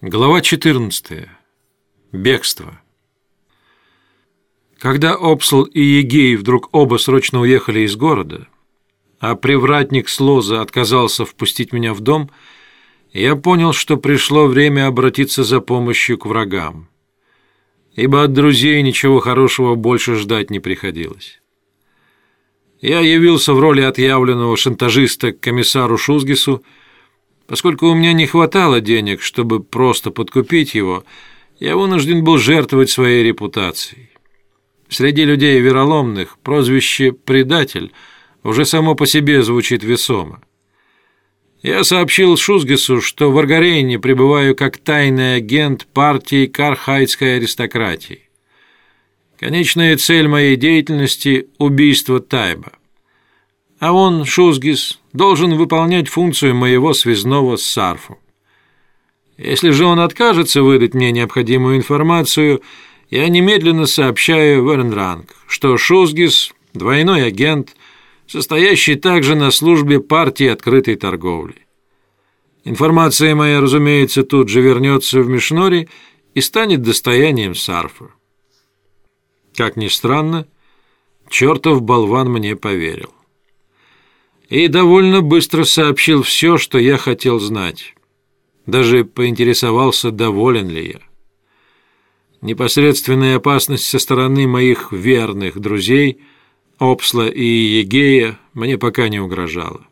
Глава 14. Бегство. Когда Опсл и Егей вдруг оба срочно уехали из города, а привратник Слоза отказался впустить меня в дом, я понял, что пришло время обратиться за помощью к врагам, ибо от друзей ничего хорошего больше ждать не приходилось. Я явился в роли отъявленного шантажиста к комиссару Шузгису, Поскольку у меня не хватало денег, чтобы просто подкупить его, я вынужден был жертвовать своей репутацией. Среди людей вероломных прозвище «предатель» уже само по себе звучит весомо. Я сообщил Шузгесу, что в Аргарейне пребываю как тайный агент партии Кархайдской аристократии. Конечная цель моей деятельности – убийство Тайба а он, Шузгис, должен выполнять функцию моего связного с Сарфу. Если же он откажется выдать мне необходимую информацию, я немедленно сообщаю в что Шузгис – двойной агент, состоящий также на службе партии открытой торговли. Информация моя, разумеется, тут же вернется в Мишнори и станет достоянием Сарфа. Как ни странно, чертов болван мне поверил и довольно быстро сообщил все, что я хотел знать. Даже поинтересовался, доволен ли я. Непосредственная опасность со стороны моих верных друзей, Опсла и Егея, мне пока не угрожала.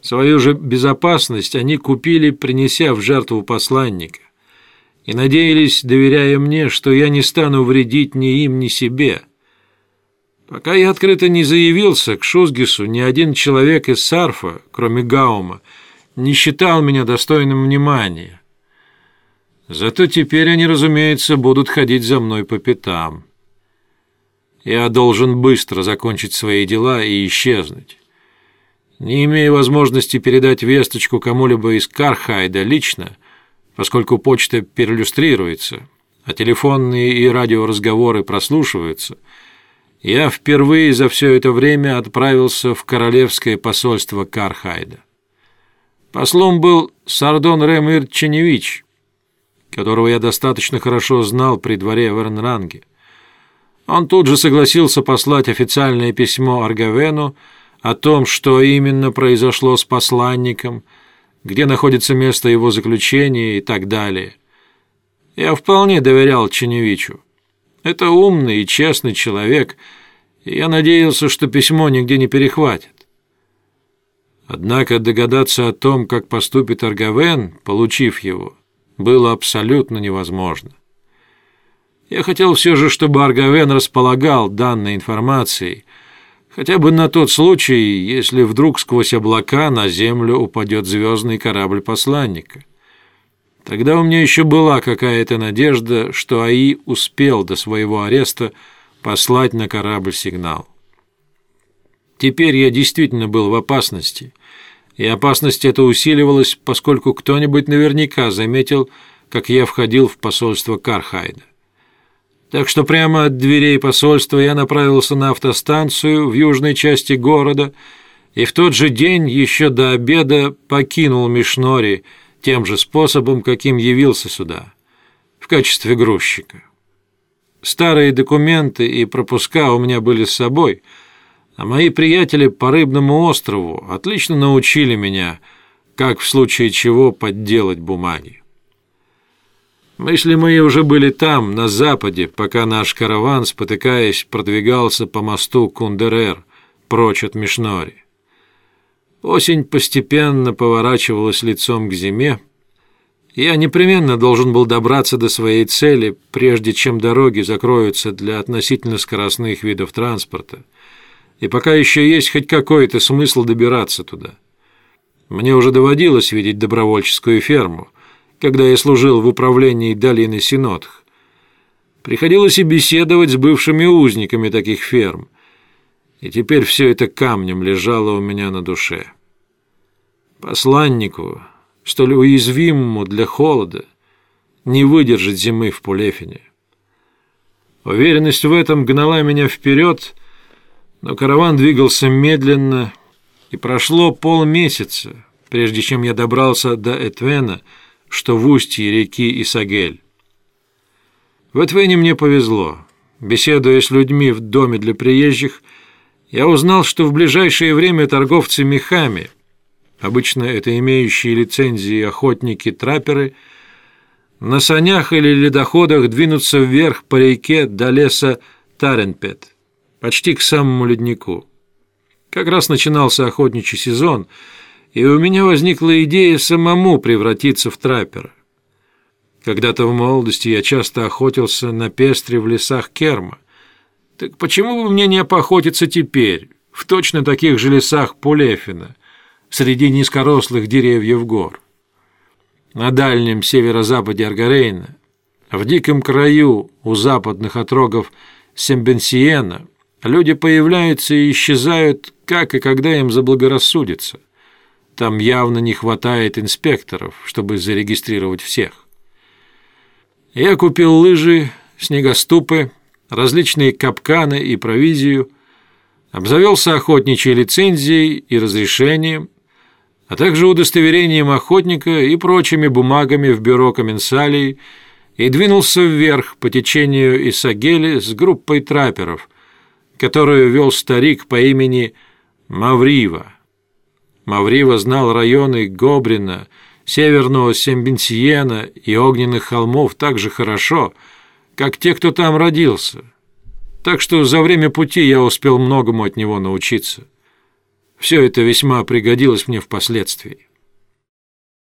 Свою же безопасность они купили, принеся в жертву посланника, и надеялись, доверяя мне, что я не стану вредить ни им, ни себе – Пока я открыто не заявился к Шузгису, ни один человек из Сарфа, кроме Гаума, не считал меня достойным внимания. Зато теперь они, разумеется, будут ходить за мной по пятам. Я должен быстро закончить свои дела и исчезнуть. Не имея возможности передать весточку кому-либо из Кархайда лично, поскольку почта перелюстрируется, а телефонные и радиоразговоры прослушиваются – я впервые за все это время отправился в королевское посольство Кархайда. Послом был Сардон Ремир Ченевич, которого я достаточно хорошо знал при дворе в Эрнранге. Он тут же согласился послать официальное письмо Аргавену о том, что именно произошло с посланником, где находится место его заключения и так далее. Я вполне доверял Ченевичу. Это умный и честный человек, и я надеялся, что письмо нигде не перехватит. Однако догадаться о том, как поступит Аргавен, получив его, было абсолютно невозможно. Я хотел все же, чтобы Аргавен располагал данной информацией, хотя бы на тот случай, если вдруг сквозь облака на землю упадет звездный корабль посланника. Тогда у меня еще была какая-то надежда, что АИ успел до своего ареста послать на корабль сигнал. Теперь я действительно был в опасности, и опасность эта усиливалась, поскольку кто-нибудь наверняка заметил, как я входил в посольство Кархайда. Так что прямо от дверей посольства я направился на автостанцию в южной части города и в тот же день еще до обеда покинул Мишнори, тем же способом, каким явился сюда, в качестве грузчика. Старые документы и пропуска у меня были с собой, а мои приятели по Рыбному острову отлично научили меня, как в случае чего подделать бумаги. Мысли мои уже были там, на западе, пока наш караван, спотыкаясь, продвигался по мосту Кундерер, прочь от Мишнори. Осень постепенно поворачивалась лицом к зиме. Я непременно должен был добраться до своей цели, прежде чем дороги закроются для относительно скоростных видов транспорта. И пока еще есть хоть какой-то смысл добираться туда. Мне уже доводилось видеть добровольческую ферму, когда я служил в управлении долины Синотх. Приходилось и беседовать с бывшими узниками таких ферм – и теперь все это камнем лежало у меня на душе. Посланнику, столь уязвимому для холода, не выдержать зимы в Пулефине. Уверенность в этом гнала меня вперед, но караван двигался медленно, и прошло полмесяца, прежде чем я добрался до Этвена, что в устье реки Исагель. В Этвене мне повезло. Беседуя с людьми в доме для приезжих, я узнал, что в ближайшее время торговцы мехами, обычно это имеющие лицензии охотники-трапперы, на санях или ледоходах двинутся вверх по реке до леса Таренпет, почти к самому леднику. Как раз начинался охотничий сезон, и у меня возникла идея самому превратиться в траппера. Когда-то в молодости я часто охотился на пестре в лесах Керма. Так почему бы мне не поохотиться теперь, в точно таких же лесах Пулефина, среди низкорослых деревьев гор? На дальнем северо-западе Аргарейна, в диком краю у западных отрогов Сембенсиена, люди появляются и исчезают, как и когда им заблагорассудится. Там явно не хватает инспекторов, чтобы зарегистрировать всех. Я купил лыжи, снегоступы, различные капканы и провизию, обзавелся охотничьей лицензией и разрешением, а также удостоверением охотника и прочими бумагами в бюро комменсалий и двинулся вверх по течению Исагели с группой трапперов, которую вел старик по имени Маврива. Маврива знал районы Гобрина, северного Сембенсиена и огненных холмов так же хорошо, как те, кто там родился. Так что за время пути я успел многому от него научиться. Все это весьма пригодилось мне впоследствии.